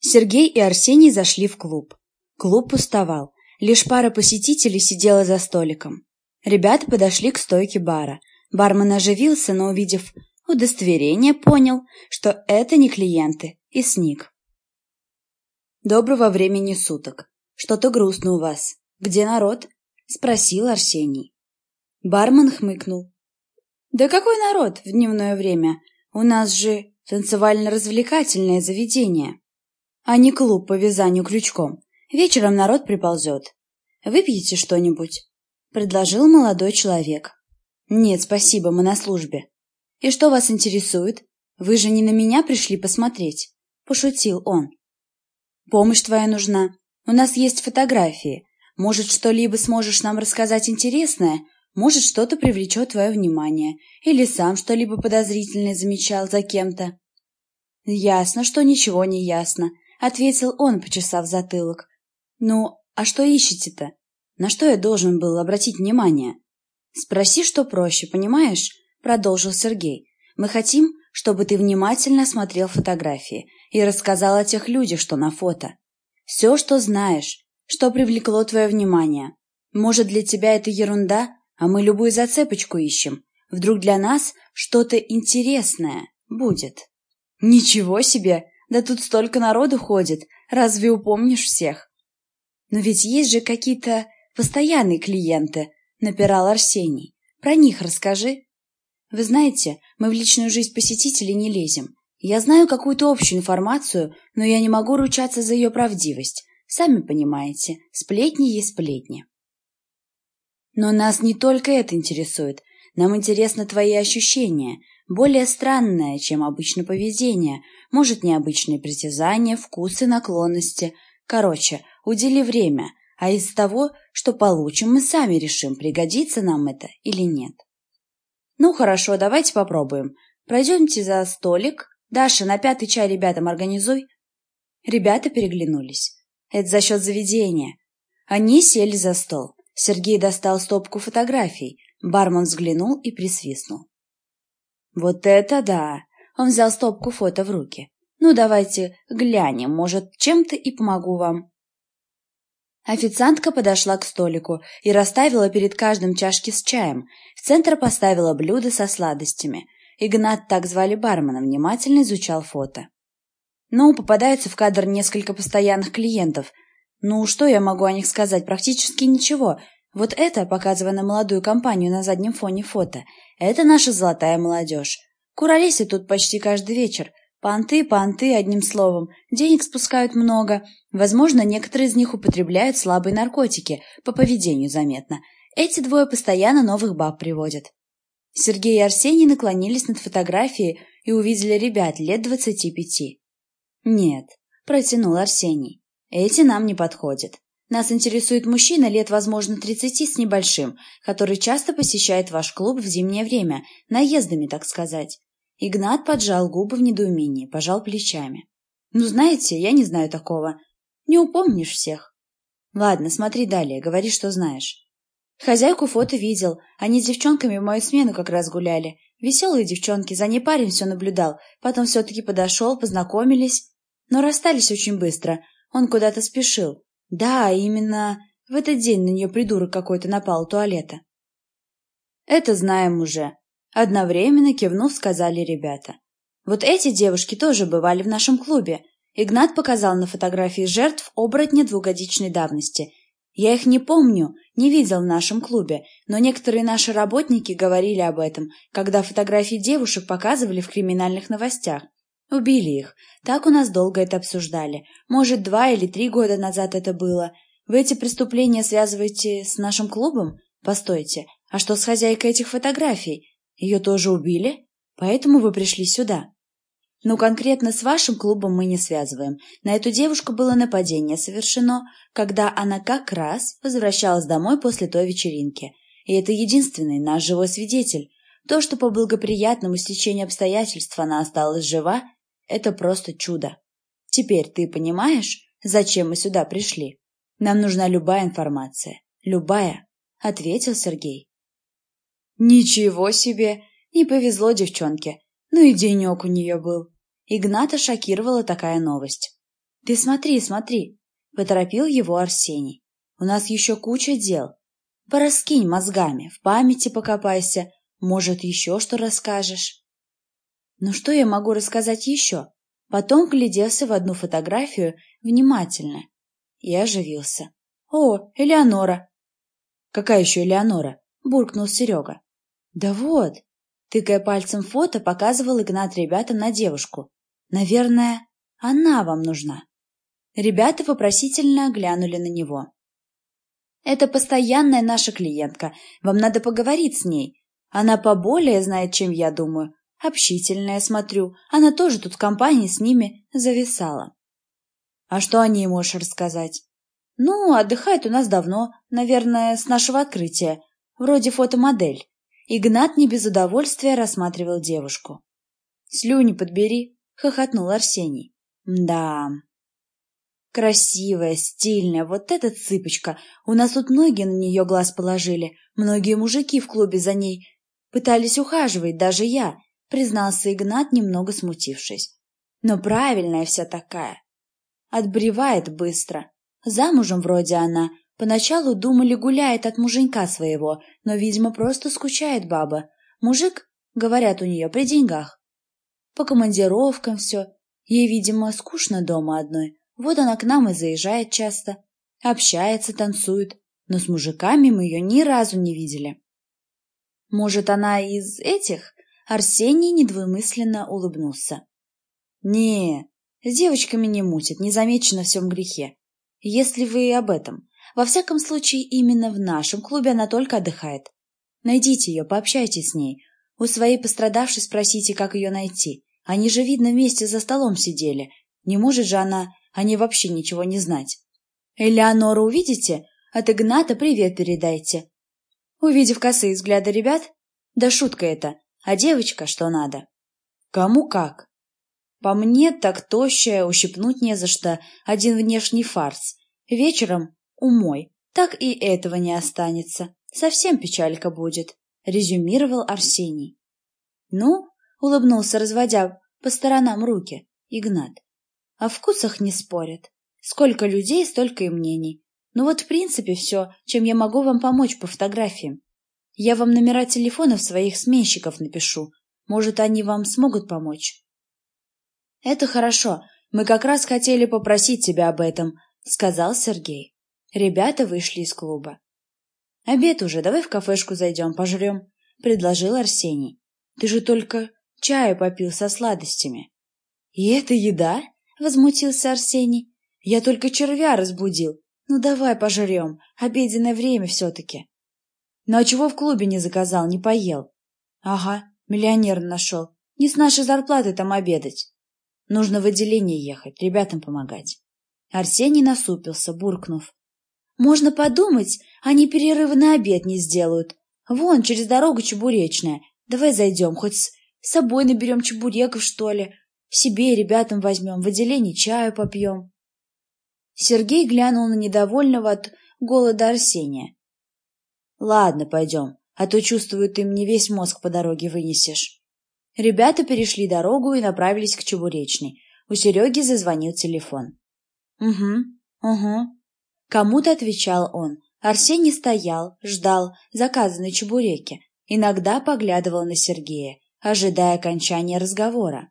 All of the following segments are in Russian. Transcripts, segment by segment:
Сергей и Арсений зашли в клуб. Клуб пустовал. Лишь пара посетителей сидела за столиком. Ребята подошли к стойке бара. Бармен оживился, но, увидев удостоверение, понял, что это не клиенты, и сник. «Доброго времени суток. Что-то грустно у вас. Где народ?» — спросил Арсений. Бармен хмыкнул. «Да какой народ в дневное время? У нас же танцевально-развлекательное заведение, а не клуб по вязанию крючком. Вечером народ приползет. Выпьете что-нибудь?» — предложил молодой человек. «Нет, спасибо, мы на службе». «И что вас интересует? Вы же не на меня пришли посмотреть?» — пошутил он. «Помощь твоя нужна. У нас есть фотографии. Может, что-либо сможешь нам рассказать интересное? Может, что-то привлечет твое внимание. Или сам что-либо подозрительное замечал за кем-то?» «Ясно, что ничего не ясно», — ответил он, почесав затылок. «Ну, а что ищете-то? На что я должен был обратить внимание? Спроси, что проще, понимаешь? Продолжил Сергей. Мы хотим, чтобы ты внимательно смотрел фотографии и рассказал о тех людях, что на фото. Все, что знаешь, что привлекло твое внимание. Может, для тебя это ерунда, а мы любую зацепочку ищем. Вдруг для нас что-то интересное будет. Ничего себе! Да тут столько народу ходит. Разве упомнишь всех? Но ведь есть же какие-то Постоянные клиенты, напирал Арсений. Про них расскажи. Вы знаете, мы в личную жизнь посетителей не лезем. Я знаю какую-то общую информацию, но я не могу ручаться за ее правдивость. Сами понимаете, сплетни есть сплетни. Но нас не только это интересует. Нам интересны твои ощущения. Более странное, чем обычно поведение. Может, необычные притязания, вкусы, наклонности. Короче, удели время а из того, что получим, мы сами решим, пригодится нам это или нет. Ну хорошо, давайте попробуем. Пройдемте за столик. Даша, на пятый чай ребятам организуй. Ребята переглянулись. Это за счет заведения. Они сели за стол. Сергей достал стопку фотографий. Бармен взглянул и присвистнул. «Вот это да!» Он взял стопку фото в руки. «Ну, давайте глянем, может, чем-то и помогу вам». Официантка подошла к столику и расставила перед каждым чашки с чаем. В центр поставила блюдо со сладостями. Игнат, так звали бармена, внимательно изучал фото. Ну, попадается в кадр несколько постоянных клиентов. Ну, что я могу о них сказать? Практически ничего. Вот это, показывая на молодую компанию на заднем фоне фото, это наша золотая молодежь. Куролесит тут почти каждый вечер. Понты, понты, одним словом. Денег спускают много. Возможно, некоторые из них употребляют слабые наркотики, по поведению заметно. Эти двое постоянно новых баб приводят. Сергей и Арсений наклонились над фотографией и увидели ребят лет двадцати пяти. «Нет», — протянул Арсений, — «эти нам не подходят. Нас интересует мужчина лет, возможно, тридцати с небольшим, который часто посещает ваш клуб в зимнее время, наездами, так сказать. Игнат поджал губы в недоумении, пожал плечами. «Ну, знаете, я не знаю такого. Не упомнишь всех». «Ладно, смотри далее, говори, что знаешь». Хозяйку фото видел. Они с девчонками в мою смену как раз гуляли. Веселые девчонки, за ней парень все наблюдал. Потом все-таки подошел, познакомились. Но расстались очень быстро. Он куда-то спешил. Да, именно в этот день на нее придурок какой-то напал у туалета. «Это знаем уже», Одновременно кивнув, сказали ребята. Вот эти девушки тоже бывали в нашем клубе. Игнат показал на фотографии жертв оборотня двухгодичной давности. Я их не помню, не видел в нашем клубе, но некоторые наши работники говорили об этом, когда фотографии девушек показывали в криминальных новостях. Убили их. Так у нас долго это обсуждали. Может, два или три года назад это было. Вы эти преступления связываете с нашим клубом? Постойте, а что с хозяйкой этих фотографий? Ее тоже убили? Поэтому вы пришли сюда. Ну, конкретно с вашим клубом мы не связываем. На эту девушку было нападение совершено, когда она как раз возвращалась домой после той вечеринки. И это единственный наш живой свидетель. То, что по благоприятному стечению обстоятельств она осталась жива, это просто чудо. Теперь ты понимаешь, зачем мы сюда пришли? Нам нужна любая информация. Любая, — ответил Сергей. Ничего себе! Не повезло девчонке. Ну и денек у нее был. Игната шокировала такая новость. Ты смотри, смотри, поторопил его Арсений. У нас еще куча дел. Пораскинь мозгами, в памяти покопайся, может, еще что расскажешь. Ну что я могу рассказать еще? Потом гляделся в одну фотографию внимательно и оживился. «О, Элеонора!» «Какая еще Элеонора?» — буркнул Серега. «Да вот!» — тыкая пальцем фото, показывал Игнат ребятам на девушку. «Наверное, она вам нужна». Ребята вопросительно глянули на него. «Это постоянная наша клиентка. Вам надо поговорить с ней. Она поболее знает, чем я думаю. Общительная, смотрю. Она тоже тут в компании с ними зависала». «А что о ней можешь рассказать?» «Ну, отдыхает у нас давно. Наверное, с нашего открытия. Вроде фотомодель». Игнат не без удовольствия рассматривал девушку. «Слюни подбери», — хохотнул Арсений. «Да, Красивая, стильная, вот эта цыпочка. У нас тут многие на нее глаз положили. Многие мужики в клубе за ней пытались ухаживать, даже я, признался Игнат, немного смутившись. Но правильная вся такая. Отбревает быстро. Замужем вроде она. Поначалу думали, гуляет от муженька своего, но, видимо, просто скучает баба. Мужик, говорят у нее, при деньгах. По командировкам все. Ей, видимо, скучно дома одной. Вот она к нам и заезжает часто. Общается, танцует. Но с мужиками мы ее ни разу не видели. Может, она из этих? Арсений недвусмысленно улыбнулся. Не, с девочками не мутит, не замечено всем грехе. Если вы об этом. Во всяком случае, именно в нашем клубе она только отдыхает. Найдите ее, пообщайтесь с ней. У своей пострадавшей спросите, как ее найти. Они же, видно, вместе за столом сидели. Не может же она а не вообще ничего не знать. Элеонору увидите? От Игната привет передайте. Увидев косые взгляды ребят, да шутка это, а девочка что надо. Кому как. По мне так тощая, ущипнуть не за что, один внешний фарс. Вечером умой, так и этого не останется. Совсем печалька будет, резюмировал Арсений. Ну, улыбнулся, разводя по сторонам руки, Игнат. О вкусах не спорят. Сколько людей, столько и мнений. Ну вот в принципе все, чем я могу вам помочь по фотографиям. Я вам номера телефонов своих сменщиков напишу. Может, они вам смогут помочь? Это хорошо. Мы как раз хотели попросить тебя об этом, сказал Сергей. Ребята вышли из клуба. Обед уже, давай в кафешку зайдем, пожрем, предложил Арсений. Ты же только чаю попил со сладостями. И это еда? возмутился Арсений. Я только червя разбудил. Ну давай пожрем, обеденное время все-таки. Ну а чего в клубе не заказал, не поел? Ага, миллионер нашел. Не с нашей зарплаты там обедать. Нужно в отделение ехать, ребятам помогать. Арсений насупился, буркнув. Можно подумать, они перерывы на обед не сделают. Вон, через дорогу чебуречная. Давай зайдем, хоть с собой наберем чебуреков, что ли. Себе и ребятам возьмем, в отделении чаю попьем. Сергей глянул на недовольного от голода Арсения. Ладно, пойдем, а то, чувствую, ты мне весь мозг по дороге вынесешь. Ребята перешли дорогу и направились к Чебуречной. У Сереги зазвонил телефон. «Угу, угу». Кому-то отвечал он. Арсений стоял, ждал заказанной чебуреки, иногда поглядывал на Сергея, ожидая окончания разговора.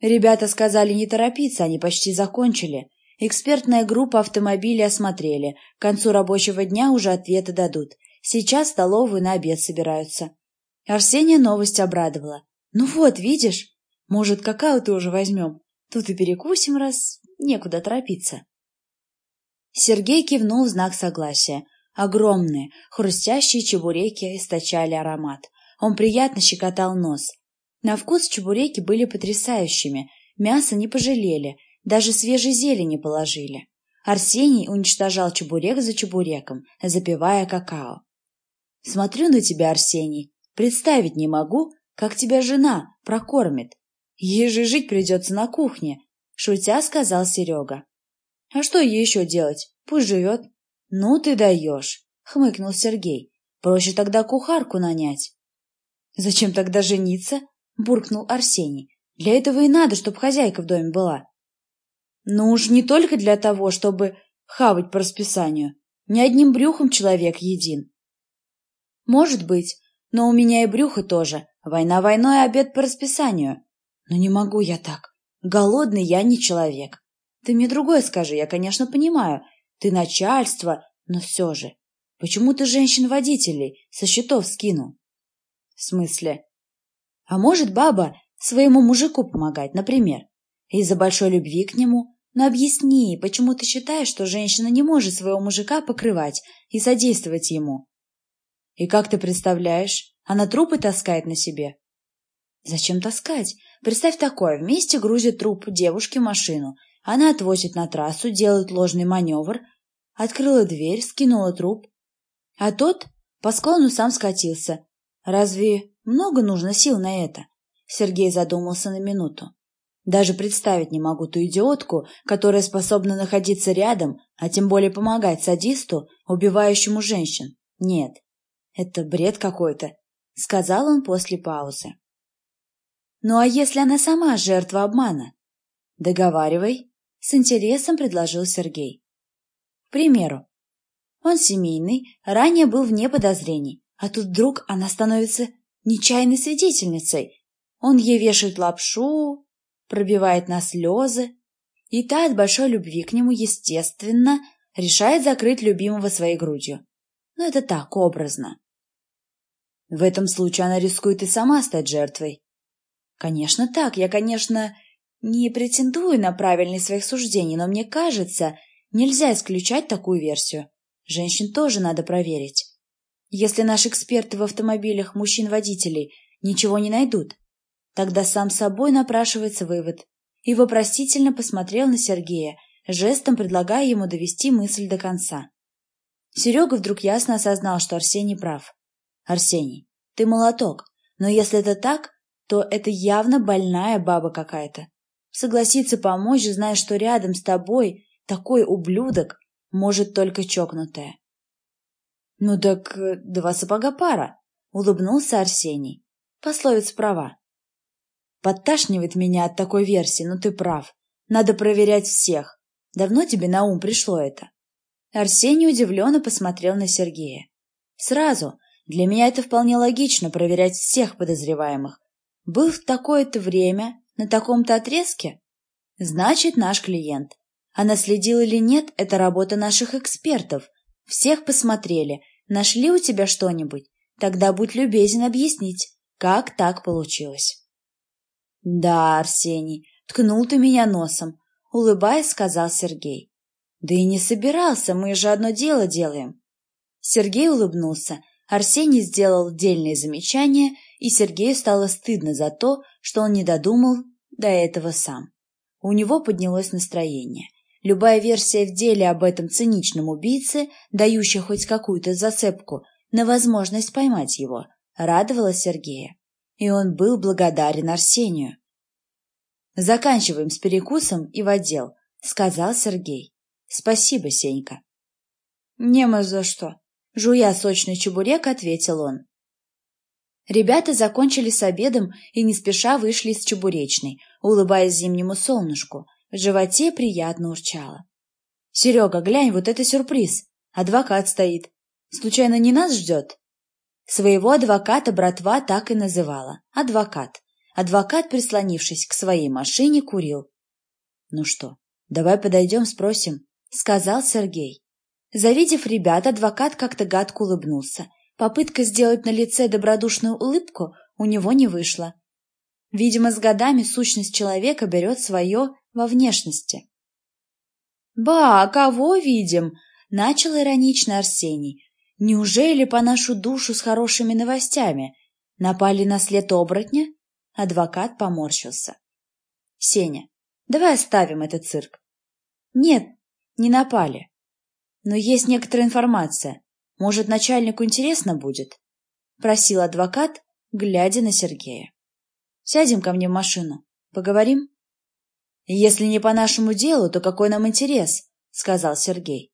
Ребята сказали не торопиться, они почти закончили. Экспертная группа автомобилей осмотрели. К концу рабочего дня уже ответы дадут. Сейчас столовую на обед собираются. Арсения новость обрадовала. «Ну вот, видишь? Может, какао тоже возьмем? Тут и перекусим, раз некуда торопиться». Сергей кивнул в знак согласия. Огромные, хрустящие чебуреки источали аромат. Он приятно щекотал нос. На вкус чебуреки были потрясающими, мясо не пожалели, даже свежей зелени положили. Арсений уничтожал чебурек за чебуреком, запивая какао. «Смотрю на тебя, Арсений, представить не могу, как тебя жена прокормит. Ей же жить придется на кухне», — шутя сказал Серега. «А что ей еще делать? Пусть живет». «Ну ты даешь», — хмыкнул Сергей. «Проще тогда кухарку нанять». «Зачем тогда жениться?» — буркнул Арсений. «Для этого и надо, чтобы хозяйка в доме была». Ну уж не только для того, чтобы хавать по расписанию. Ни одним брюхом человек един. Может быть, но у меня и брюхо тоже. Война войной, обед по расписанию. Но не могу я так. Голодный я не человек. Ты мне другое скажи, я, конечно, понимаю. Ты начальство, но все же. Почему ты женщин-водителей со счетов скинул? В смысле? А может, баба своему мужику помогать, например, из-за большой любви к нему? Но объясни, почему ты считаешь, что женщина не может своего мужика покрывать и содействовать ему? И как ты представляешь, она трупы таскает на себе? Зачем таскать? Представь такое, вместе грузит труп девушки в машину. Она отвозит на трассу, делает ложный маневр, открыла дверь, скинула труп. А тот по склону сам скатился. Разве много нужно сил на это? Сергей задумался на минуту. Даже представить не могу ту идиотку, которая способна находиться рядом, а тем более помогать садисту, убивающему женщин. Нет, это бред какой-то, — сказал он после паузы. Ну а если она сама жертва обмана? Договаривай, — с интересом предложил Сергей. К примеру, он семейный, ранее был вне подозрений, а тут вдруг она становится нечаянной свидетельницей. Он ей вешает лапшу, пробивает на слезы, и та от большой любви к нему, естественно, решает закрыть любимого своей грудью. Но это так, образно. В этом случае она рискует и сама стать жертвой. Конечно, так. Я, конечно, не претендую на правильность своих суждений, но мне кажется, нельзя исключать такую версию. Женщин тоже надо проверить. Если наши эксперты в автомобилях мужчин-водителей ничего не найдут, тогда сам собой напрашивается вывод. И вопросительно посмотрел на Сергея, жестом предлагая ему довести мысль до конца. Серега вдруг ясно осознал, что Арсений прав. «Арсений, ты молоток, но если это так, то это явно больная баба какая-то. Согласиться помочь, зная, что рядом с тобой такой ублюдок, может только чокнутая. «Ну так э, два сапога пара», — улыбнулся Арсений. Пословица права. «Подташнивает меня от такой версии, но ты прав. Надо проверять всех. Давно тебе на ум пришло это?» Арсений удивленно посмотрел на Сергея. «Сразу. Для меня это вполне логично, проверять всех подозреваемых. Был в такое-то время, на таком-то отрезке? Значит, наш клиент. А наследил или нет, это работа наших экспертов. Всех посмотрели, Нашли у тебя что-нибудь? Тогда будь любезен объяснить, как так получилось. Да, Арсений, ткнул ты меня носом, улыбаясь, сказал Сергей. Да и не собирался, мы же одно дело делаем. Сергей улыбнулся. Арсений сделал дельные замечания, и Сергею стало стыдно за то, что он не додумал до этого сам. У него поднялось настроение. Любая версия в деле об этом циничном убийце, дающая хоть какую-то зацепку на возможность поймать его, радовала Сергея. И он был благодарен Арсению. «Заканчиваем с перекусом и в отдел», — сказал Сергей. «Спасибо, Сенька». «Нема за что», — жуя сочный чебурек, ответил он. Ребята закончили с обедом и не спеша вышли из чебуречной, улыбаясь зимнему солнышку, в животе приятно урчало. «Серега, глянь, вот это сюрприз! Адвокат стоит. Случайно не нас ждет?» Своего адвоката братва так и называла. Адвокат. Адвокат, прислонившись к своей машине, курил. «Ну что, давай подойдем, спросим», — сказал Сергей. Завидев ребят, адвокат как-то гадко улыбнулся. Попытка сделать на лице добродушную улыбку у него не вышла. Видимо, с годами сущность человека берет свое во внешности. «Ба, кого видим?» — начал иронично Арсений. «Неужели по нашу душу с хорошими новостями? Напали на след оборотня?» Адвокат поморщился. «Сеня, давай оставим этот цирк». «Нет, не напали. Но есть некоторая информация. Может, начальнику интересно будет?» — просил адвокат, глядя на Сергея. «Сядем ко мне в машину. Поговорим?» «Если не по нашему делу, то какой нам интерес?» — сказал Сергей.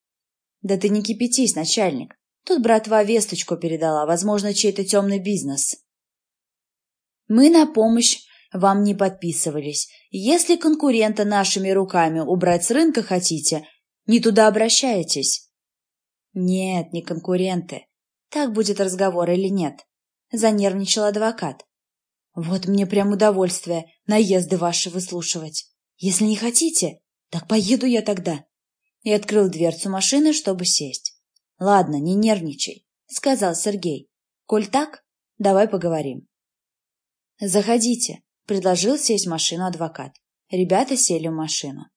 «Да ты не кипятись, начальник. Тут братва весточку передала, возможно, чей-то темный бизнес». «Мы на помощь вам не подписывались. Если конкурента нашими руками убрать с рынка хотите, не туда обращаетесь. Нет, не конкуренты. Так будет разговор или нет? Занервничал адвокат. Вот мне прям удовольствие наезды ваши выслушивать. Если не хотите, так поеду я тогда. И открыл дверцу машины, чтобы сесть. Ладно, не нервничай, сказал Сергей. Коль так, давай поговорим. Заходите, предложил сесть в машину адвокат. Ребята сели в машину.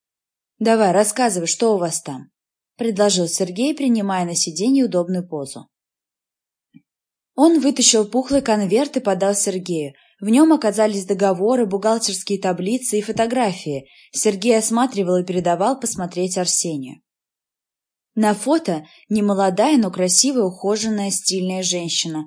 «Давай, рассказывай, что у вас там?» — предложил Сергей, принимая на сиденье удобную позу. Он вытащил пухлый конверт и подал Сергею. В нем оказались договоры, бухгалтерские таблицы и фотографии. Сергей осматривал и передавал посмотреть Арсению. На фото немолодая, но красивая, ухоженная, стильная женщина.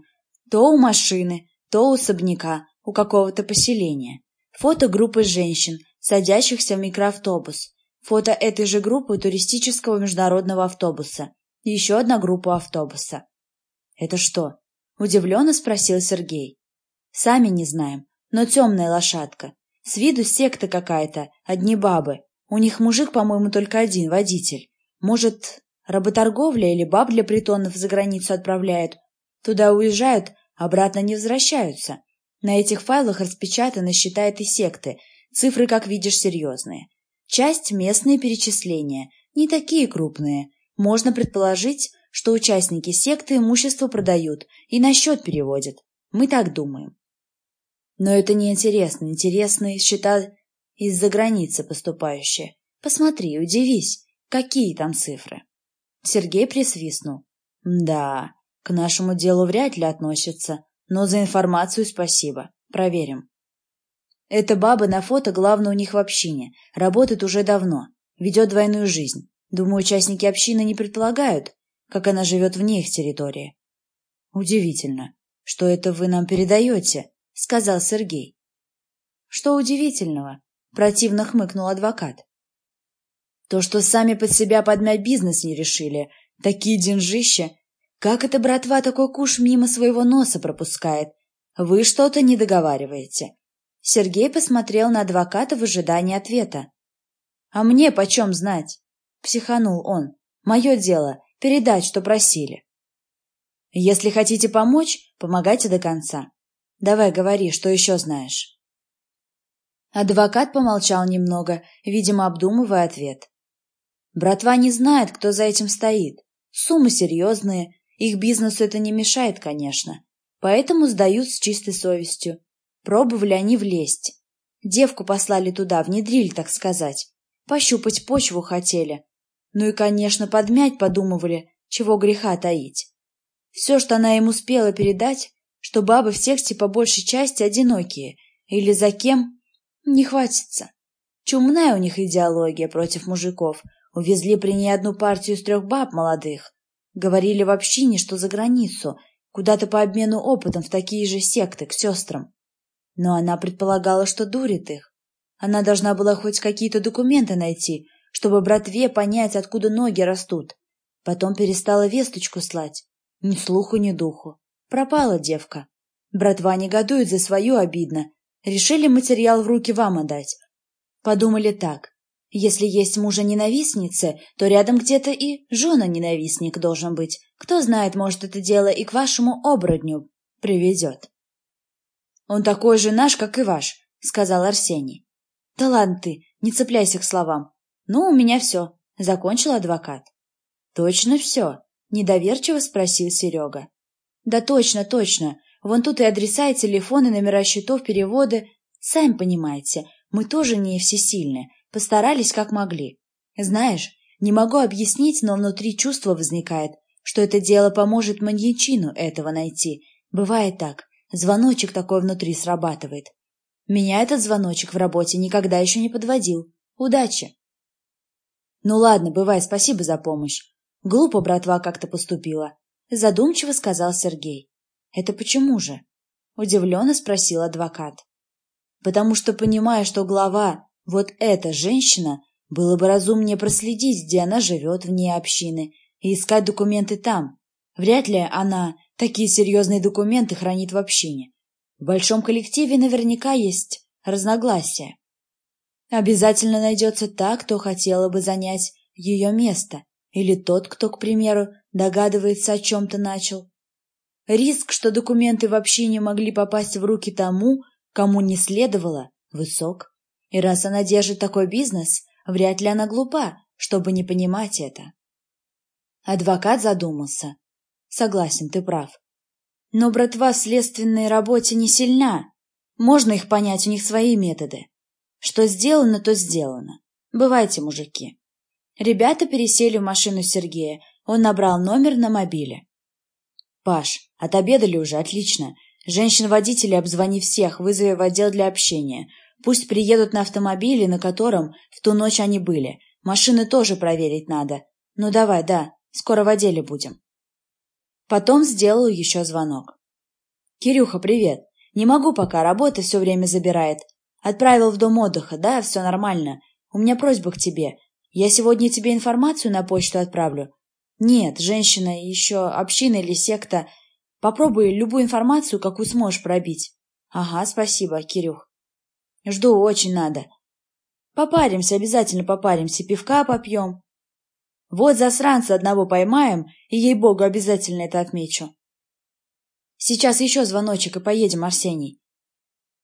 То у машины, то у особняка, у какого-то поселения. Фото группы женщин, садящихся в микроавтобус. Фото этой же группы туристического международного автобуса. Еще одна группа автобуса. «Это что?» – удивленно спросил Сергей. «Сами не знаем, но темная лошадка. С виду секта какая-то, одни бабы. У них мужик, по-моему, только один, водитель. Может, работорговля или баб для притонов за границу отправляют? Туда уезжают, обратно не возвращаются. На этих файлах распечатаны счета этой секты, цифры, как видишь, серьезные. Часть – местные перечисления, не такие крупные. Можно предположить, что участники секты имущество продают и на счет переводят. Мы так думаем. Но это не интересно. Интересные счета из-за границы поступающие. Посмотри, удивись, какие там цифры. Сергей присвистнул. Да, к нашему делу вряд ли относятся, но за информацию спасибо. Проверим. Эта баба на фото главная у них в общине, работает уже давно, ведет двойную жизнь. Думаю, участники общины не предполагают, как она живет вне их территории. Удивительно, что это вы нам передаете, сказал Сергей. Что удивительного? Противно хмыкнул адвокат. То, что сами под себя подмять бизнес не решили, такие деньжища. Как это братва такой куш мимо своего носа пропускает? Вы что-то не договариваете. Сергей посмотрел на адвоката в ожидании ответа. «А мне почем знать?» — психанул он. «Мое дело — передать, что просили». «Если хотите помочь, помогайте до конца. Давай говори, что еще знаешь». Адвокат помолчал немного, видимо, обдумывая ответ. «Братва не знает, кто за этим стоит. Суммы серьезные, их бизнесу это не мешает, конечно. Поэтому сдают с чистой совестью. Пробовали они влезть. Девку послали туда, внедрили, так сказать. Пощупать почву хотели. Ну и, конечно, подмять подумывали, чего греха таить. Все, что она им успела передать, что бабы в тексте по большей части одинокие, или за кем, не хватится. Чумная у них идеология против мужиков. Увезли при ней одну партию из трех баб молодых. Говорили в общине, что за границу, куда-то по обмену опытом в такие же секты, к сестрам. Но она предполагала, что дурит их. Она должна была хоть какие-то документы найти, чтобы братве понять, откуда ноги растут. Потом перестала весточку слать. Ни слуху, ни духу. Пропала девка. Братва негодует за свою обидно. Решили материал в руки вам отдать. Подумали так. Если есть мужа-ненавистницы, то рядом где-то и жена-ненавистник должен быть. Кто знает, может, это дело и к вашему оборотню приведет. «Он такой же наш, как и ваш», — сказал Арсений. «Да ладно ты, не цепляйся к словам. Ну, у меня все», — закончил адвокат. «Точно все?» — недоверчиво спросил Серега. «Да точно, точно. Вон тут и адреса, и телефоны, номера счетов, переводы. Сами понимаете, мы тоже не всесильны, постарались как могли. Знаешь, не могу объяснить, но внутри чувство возникает, что это дело поможет маньячину этого найти. Бывает так. Звоночек такой внутри срабатывает. Меня этот звоночек в работе никогда еще не подводил. Удачи! Ну ладно, бывай, спасибо за помощь. Глупо братва как-то поступила. Задумчиво сказал Сергей. Это почему же? Удивленно спросил адвокат. Потому что, понимая, что глава, вот эта женщина, было бы разумнее проследить, где она живет вне общины, и искать документы там. Вряд ли она Такие серьезные документы хранит в общине. В большом коллективе наверняка есть разногласия. Обязательно найдется та, кто хотела бы занять ее место, или тот, кто, к примеру, догадывается о чем-то начал. Риск, что документы вообще не могли попасть в руки тому, кому не следовало, высок. И раз она держит такой бизнес, вряд ли она глупа, чтобы не понимать это. Адвокат задумался. Согласен, ты прав. Но братва в следственной работе не сильна. Можно их понять, у них свои методы. Что сделано, то сделано. Бывайте, мужики. Ребята пересели в машину Сергея. Он набрал номер на мобиле. «Паш, отобедали уже? Отлично. Женщин-водителей обзвони всех, вызови в отдел для общения. Пусть приедут на автомобиле, на котором в ту ночь они были. Машины тоже проверить надо. Ну давай, да, скоро в отделе будем». Потом сделал еще звонок. «Кирюха, привет. Не могу пока, работа все время забирает. Отправил в дом отдыха, да, все нормально. У меня просьба к тебе. Я сегодня тебе информацию на почту отправлю. Нет, женщина, еще община или секта. Попробуй любую информацию, какую сможешь пробить. Ага, спасибо, Кирюх. Жду, очень надо. Попаримся, обязательно попаримся, пивка попьем. Вот засранца одного поймаем, и, ей-богу, обязательно это отмечу. Сейчас еще звоночек, и поедем, Арсений.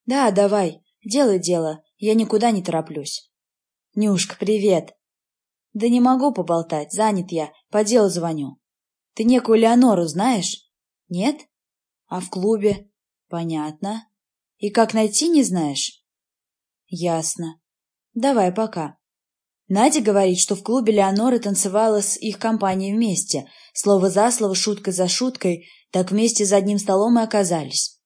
Да, давай, делай дело, я никуда не тороплюсь. Нюшка, привет. Да не могу поболтать, занят я, по делу звоню. Ты некую Леонору знаешь? Нет? А в клубе? Понятно. И как найти, не знаешь? Ясно. Давай, пока. Надя говорит, что в клубе Леонора танцевала с их компанией вместе. Слово за слово, шутка за шуткой, так вместе за одним столом и оказались.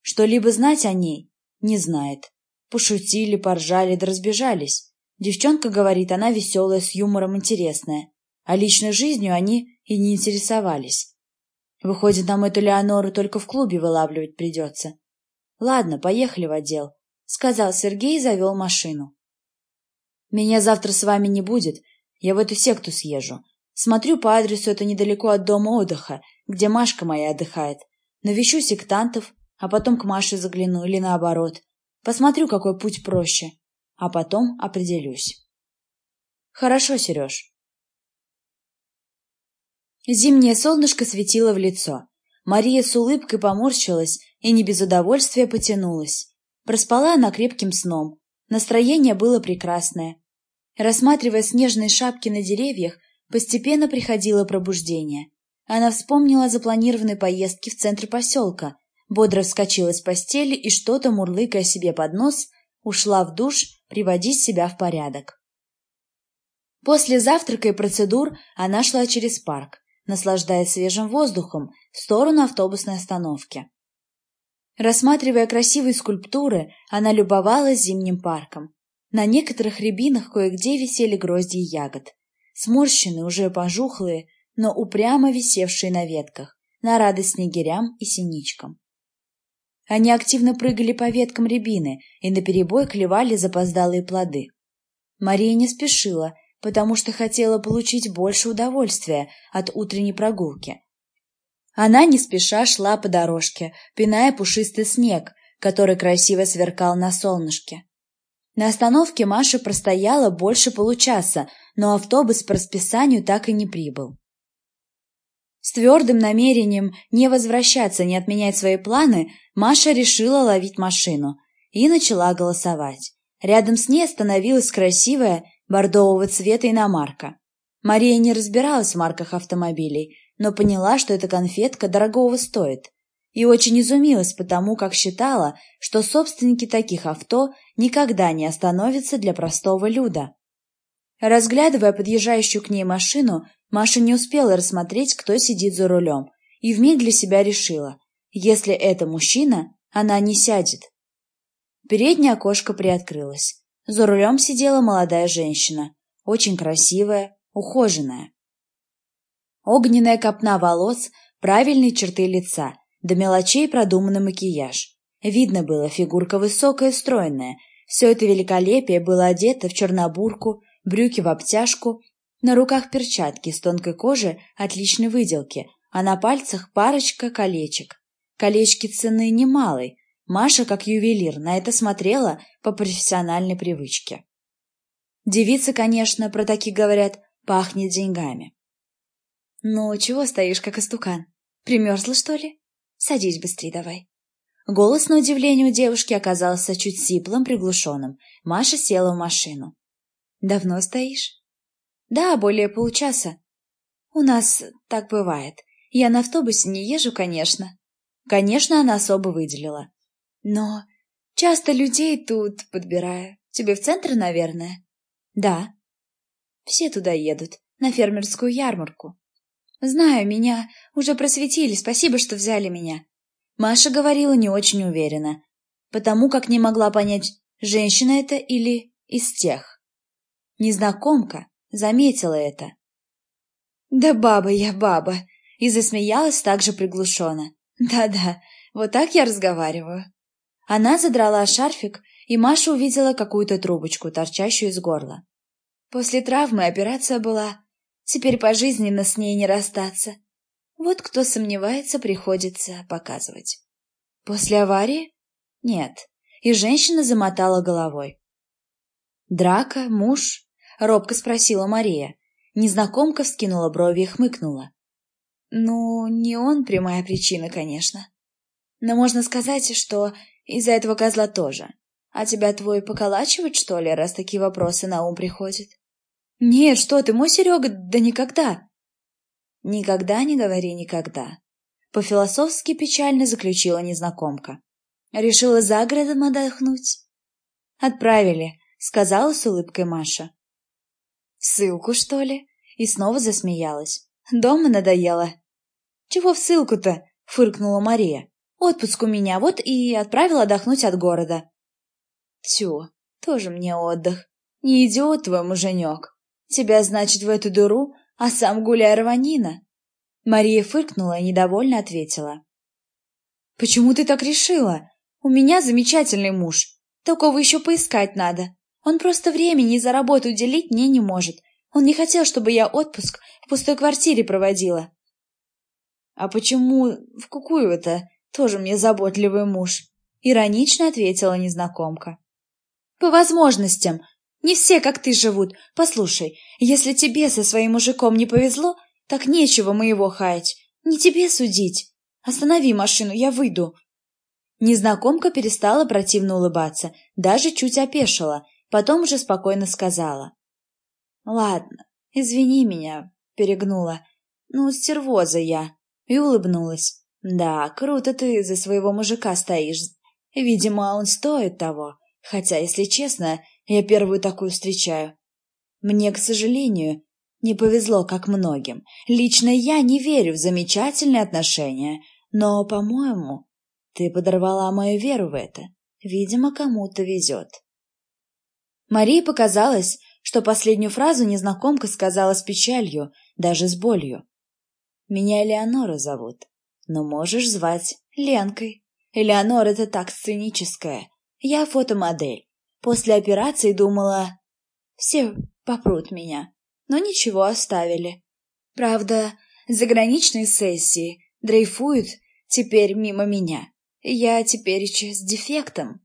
Что-либо знать о ней? Не знает. Пошутили, поржали да разбежались. Девчонка говорит, она веселая, с юмором интересная. А личной жизнью они и не интересовались. Выходит, нам эту Леонору только в клубе вылавливать придется. Ладно, поехали в отдел, — сказал Сергей и завел машину. Меня завтра с вами не будет, я в эту секту съезжу. Смотрю по адресу, это недалеко от дома отдыха, где Машка моя отдыхает. Навещу сектантов, а потом к Маше загляну, или наоборот. Посмотрю, какой путь проще, а потом определюсь. Хорошо, Сереж. Зимнее солнышко светило в лицо. Мария с улыбкой поморщилась и не без удовольствия потянулась. Проспала она крепким сном, Настроение было прекрасное. Рассматривая снежные шапки на деревьях, постепенно приходило пробуждение. Она вспомнила о запланированной поездке в центр поселка, бодро вскочила с постели и что-то, мурлыкая себе под нос, ушла в душ приводить себя в порядок. После завтрака и процедур она шла через парк, наслаждаясь свежим воздухом, в сторону автобусной остановки. Рассматривая красивые скульптуры, она любовалась зимним парком. На некоторых рябинах кое-где висели грозди ягод. Сморщенные, уже пожухлые, но упрямо висевшие на ветках, на радость снегирям и синичкам. Они активно прыгали по веткам рябины и наперебой клевали запоздалые плоды. Мария не спешила, потому что хотела получить больше удовольствия от утренней прогулки, она не спеша шла по дорожке, пиная пушистый снег, который красиво сверкал на солнышке. На остановке Маша простояла больше получаса, но автобус по расписанию так и не прибыл. С твердым намерением не возвращаться, не отменять свои планы, Маша решила ловить машину и начала голосовать. Рядом с ней остановилась красивая бордового цвета иномарка. Мария не разбиралась в марках автомобилей, но поняла, что эта конфетка дорогого стоит, и очень изумилась потому, как считала, что собственники таких авто никогда не остановятся для простого люда. Разглядывая подъезжающую к ней машину, Маша не успела рассмотреть, кто сидит за рулем, и вмиг для себя решила, если это мужчина, она не сядет. Переднее окошко приоткрылось. За рулем сидела молодая женщина, очень красивая, ухоженная. Огненная копна волос, правильные черты лица, до мелочей продуманный макияж. Видно было, фигурка высокая, стройная. Все это великолепие было одето в чернобурку, брюки в обтяжку, на руках перчатки с тонкой кожи отличной выделки, а на пальцах парочка колечек. Колечки цены немалой. Маша, как ювелир, на это смотрела по профессиональной привычке. Девицы, конечно, про таких говорят, пахнет деньгами. «Ну, чего стоишь, как истукан? Примерзла, что ли? Садись быстрее давай». Голос, на удивление, у девушки оказался чуть сиплым, приглушенным. Маша села в машину. «Давно стоишь?» «Да, более получаса. У нас так бывает. Я на автобусе не езжу, конечно». Конечно, она особо выделила. «Но часто людей тут подбираю. Тебе в центр, наверное?» «Да». «Все туда едут, на фермерскую ярмарку». «Знаю, меня уже просветили, спасибо, что взяли меня». Маша говорила не очень уверенно, потому как не могла понять, женщина это или из тех. Незнакомка заметила это. «Да баба я баба!» и засмеялась так же приглушенно. «Да-да, вот так я разговариваю». Она задрала шарфик, и Маша увидела какую-то трубочку, торчащую из горла. После травмы операция была. Теперь пожизненно с ней не расстаться. Вот кто сомневается, приходится показывать. После аварии? Нет. И женщина замотала головой. «Драка? Муж?» — робко спросила Мария. Незнакомка вскинула брови и хмыкнула. «Ну, не он прямая причина, конечно. Но можно сказать, что из-за этого козла тоже. А тебя твой поколачивать, что ли, раз такие вопросы на ум приходят?» «Нет, что ты, мой Серега, да никогда!» «Никогда не говори никогда», — по-философски печально заключила незнакомка. «Решила за городом отдохнуть?» «Отправили», — сказала с улыбкой Маша. «Ссылку, что ли?» И снова засмеялась. «Дома надоело». «Чего в ссылку-то?» — фыркнула Мария. «Отпуск у меня, вот и отправила отдохнуть от города». «Тю, тоже мне отдых. Не идиот твой муженек. Тебя, значит, в эту дыру а сам гуляй рванина. Мария фыркнула и недовольно ответила. «Почему ты так решила? У меня замечательный муж. Такого еще поискать надо. Он просто времени за работу уделить мне не может. Он не хотел, чтобы я отпуск в пустой квартире проводила». «А почему в Кукуево-то тоже мне заботливый муж?» — иронично ответила незнакомка. «По возможностям. Не все, как ты, живут. Послушай, если тебе со своим мужиком не повезло, так нечего моего хаять. Не тебе судить. Останови машину, я выйду. Незнакомка перестала противно улыбаться, даже чуть опешила, потом уже спокойно сказала. «Ладно, извини меня», — перегнула. «Ну, стервоза я». И улыбнулась. «Да, круто ты за своего мужика стоишь. Видимо, он стоит того. Хотя, если честно, я первую такую встречаю. Мне, к сожалению, не повезло, как многим. Лично я не верю в замечательные отношения, но, по-моему, ты подорвала мою веру в это. Видимо, кому-то везет. Марии показалось, что последнюю фразу незнакомка сказала с печалью, даже с болью. «Меня Элеонора зовут, но можешь звать Ленкой. Элеонора — это так сценическое. Я фотомодель. После операции думала, все попрут меня, но ничего оставили. Правда, заграничные сессии дрейфуют теперь мимо меня. Я теперь еще с дефектом.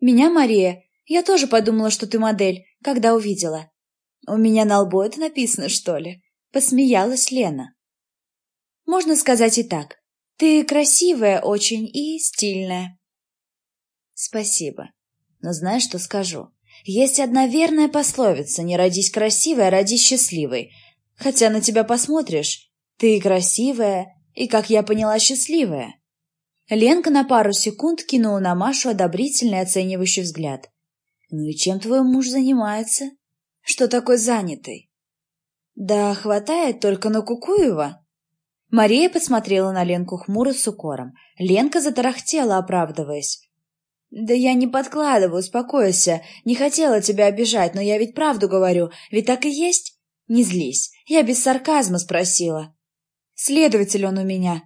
Меня, Мария, я тоже подумала, что ты модель, когда увидела. У меня на лбу это написано, что ли? Посмеялась Лена. Можно сказать и так. Ты красивая очень и стильная. Спасибо. Но знаешь, что скажу? Есть одна верная пословица «Не родись красивой, а родись счастливой». Хотя на тебя посмотришь, ты и красивая, и, как я поняла, счастливая. Ленка на пару секунд кинула на Машу одобрительный оценивающий взгляд. «Ну и чем твой муж занимается? Что такой занятый?» «Да хватает только на Кукуева». Мария посмотрела на Ленку хмуро с укором. Ленка затарахтела, оправдываясь. «Да я не подкладываю, успокойся. Не хотела тебя обижать, но я ведь правду говорю. Ведь так и есть? Не злись. Я без сарказма спросила. Следователь он у меня».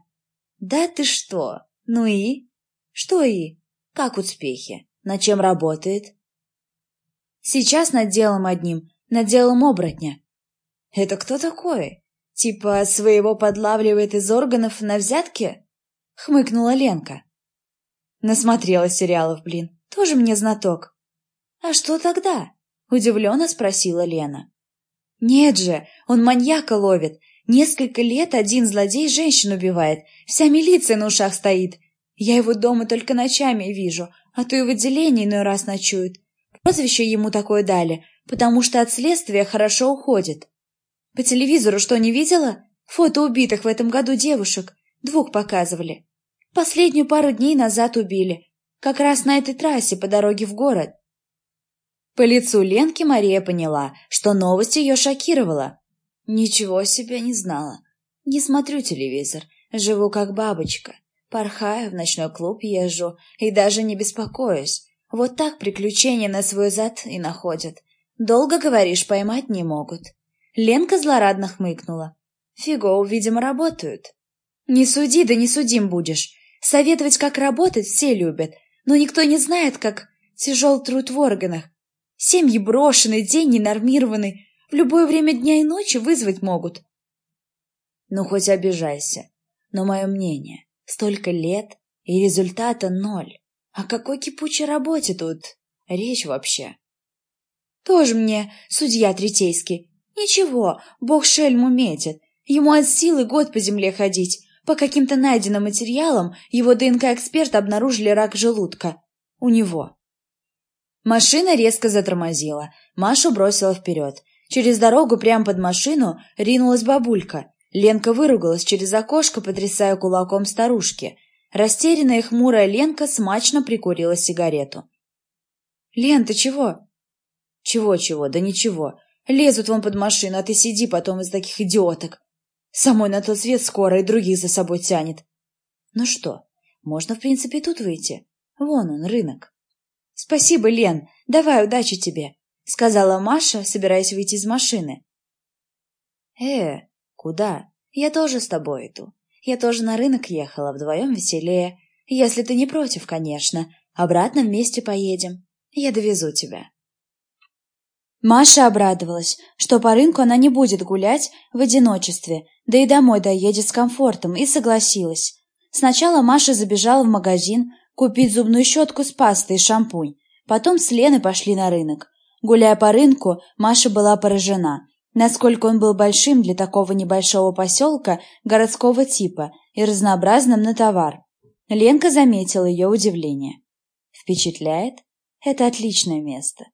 «Да ты что? Ну и?» «Что и? Как успехи? Над чем работает?» «Сейчас над делом одним, над делом оборотня». «Это кто такой? Типа своего подлавливает из органов на взятке?» — хмыкнула Ленка. Насмотрела сериалов, блин. Тоже мне знаток. А что тогда? Удивленно спросила Лена. Нет же, он маньяка ловит. Несколько лет один злодей женщин убивает. Вся милиция на ушах стоит. Я его дома только ночами вижу, а то и в отделении иной раз ночует. Прозвище ему такое дали, потому что от следствия хорошо уходит. По телевизору что, не видела? Фото убитых в этом году девушек. Двух показывали. Последнюю пару дней назад убили. Как раз на этой трассе по дороге в город. По лицу Ленки Мария поняла, что новость ее шокировала. Ничего себе не знала. Не смотрю телевизор, живу как бабочка. Порхаю, в ночной клуб езжу и даже не беспокоюсь. Вот так приключения на свой зад и находят. Долго, говоришь, поймать не могут. Ленка злорадно хмыкнула. Фиго, видимо, работают. Не суди, да не судим будешь. Советовать, как работать, все любят, но никто не знает, как тяжел труд в органах. Семьи брошены, день ненормированный, в любое время дня и ночи вызвать могут. Ну, хоть обижайся, но мое мнение, столько лет и результата ноль. О какой кипучей работе тут речь вообще? Тоже мне судья Третейский. Ничего, бог шельму метит. Ему от силы год по земле ходить. По каким-то найденным материалам его ДНК-эксперт обнаружили рак желудка. У него. Машина резко затормозила. Машу бросила вперед. Через дорогу прямо под машину ринулась бабулька. Ленка выругалась через окошко, потрясая кулаком старушки. Растерянная и хмурая Ленка смачно прикурила сигарету. «Лен, ты чего?» «Чего-чего? Да ничего. Лезут вон под машину, а ты сиди потом из таких идиоток. Самой на тот свет скоро и других за собой тянет. Ну что, можно, в принципе, тут выйти. Вон он, рынок. Спасибо, Лен. Давай, удачи тебе, сказала Маша, собираясь выйти из машины. Э, куда? Я тоже с тобой иду. Я тоже на рынок ехала, вдвоем веселее. Если ты не против, конечно. Обратно вместе поедем. Я довезу тебя. Маша обрадовалась, что по рынку она не будет гулять в одиночестве, да и домой доедет с комфортом, и согласилась. Сначала Маша забежала в магазин купить зубную щетку с пастой и шампунь. Потом с Леной пошли на рынок. Гуляя по рынку, Маша была поражена, насколько он был большим для такого небольшого поселка городского типа и разнообразным на товар. Ленка заметила ее удивление. «Впечатляет? Это отличное место.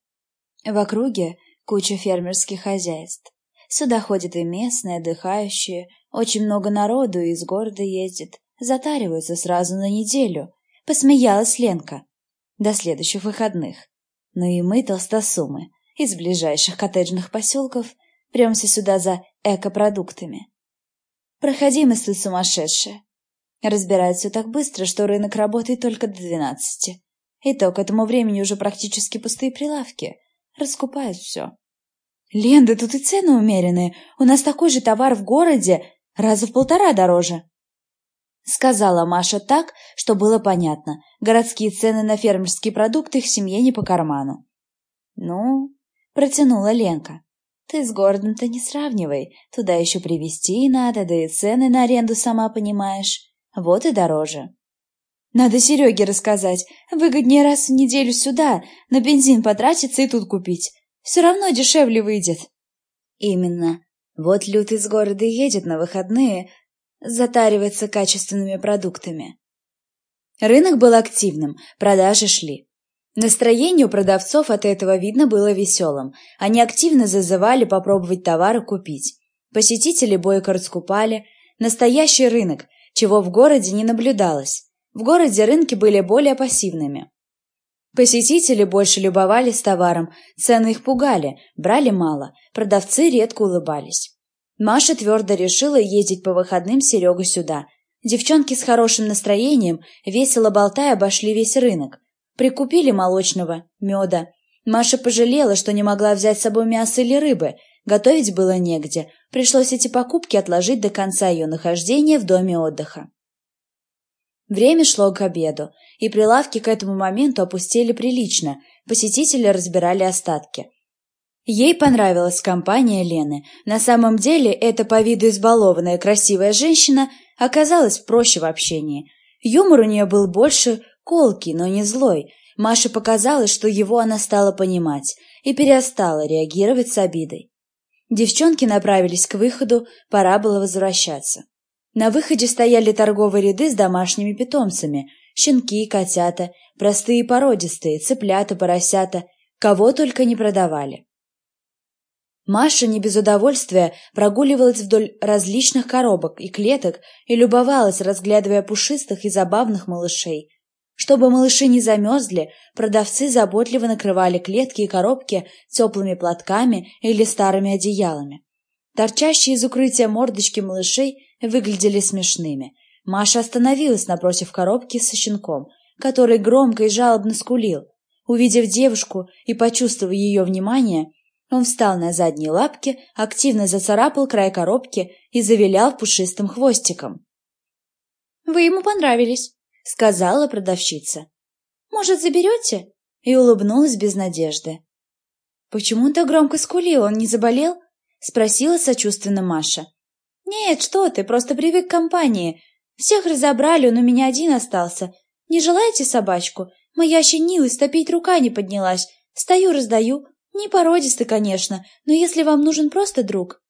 В округе куча фермерских хозяйств. Сюда ходят и местные, отдыхающие, очень много народу из города ездит, затариваются сразу на неделю. Посмеялась Ленка. До следующих выходных. Ну и мы, толстосумы, из ближайших коттеджных поселков, премся сюда за экопродуктами. Проходи, мысли сумасшедшие. Разбирают все так быстро, что рынок работает только до двенадцати. И то к этому времени уже практически пустые прилавки — раскупают все. Лен, да тут и цены умеренные. У нас такой же товар в городе раза в полтора дороже. Сказала Маша так, что было понятно. Городские цены на фермерские продукты их семье не по карману. Ну, протянула Ленка. Ты с городом-то не сравнивай. Туда еще привезти надо, да и цены на аренду сама понимаешь. Вот и дороже. Надо Сереге рассказать. Выгоднее раз в неделю сюда, на бензин потратиться и тут купить. Все равно дешевле выйдет. Именно. Вот Лют из города едет на выходные, затаривается качественными продуктами. Рынок был активным, продажи шли. Настроение у продавцов от этого видно было веселым. Они активно зазывали попробовать товар и купить. Посетители бойко раскупали. Настоящий рынок, чего в городе не наблюдалось. В городе рынки были более пассивными. Посетители больше любовались товаром, цены их пугали, брали мало, продавцы редко улыбались. Маша твердо решила ездить по выходным Серегу сюда. Девчонки с хорошим настроением, весело болтая, обошли весь рынок. Прикупили молочного, меда. Маша пожалела, что не могла взять с собой мясо или рыбы. Готовить было негде. Пришлось эти покупки отложить до конца ее нахождения в доме отдыха. Время шло к обеду, и прилавки к этому моменту опустели прилично, посетители разбирали остатки. Ей понравилась компания Лены. На самом деле, эта по виду избалованная красивая женщина оказалась проще в общении. Юмор у нее был больше, Колкий, но не злой. Маше показалось, что его она стала понимать и перестала реагировать с обидой. Девчонки направились к выходу, пора было возвращаться. На выходе стояли торговые ряды с домашними питомцами – щенки, котята, простые породистые, цыплята, поросята, кого только не продавали. Маша не без удовольствия прогуливалась вдоль различных коробок и клеток и любовалась, разглядывая пушистых и забавных малышей. Чтобы малыши не замерзли, продавцы заботливо накрывали клетки и коробки теплыми платками или старыми одеялами. Торчащие из укрытия мордочки малышей выглядели смешными. Маша остановилась напротив коробки со щенком, который громко и жалобно скулил. Увидев девушку и почувствовав ее внимание, он встал на задние лапки, активно зацарапал край коробки и завилял пушистым хвостиком. «Вы ему понравились», — сказала продавщица. «Может, заберете?» И улыбнулась без надежды. «Почему он так громко скулил? Он не заболел?» — спросила сочувственно Маша. «Нет, что ты, просто привык к компании. Всех разобрали, он у меня один остался. Не желаете собачку? Моя щенилась, топить рука не поднялась. Стою, раздаю. Не породистый, конечно, но если вам нужен просто друг.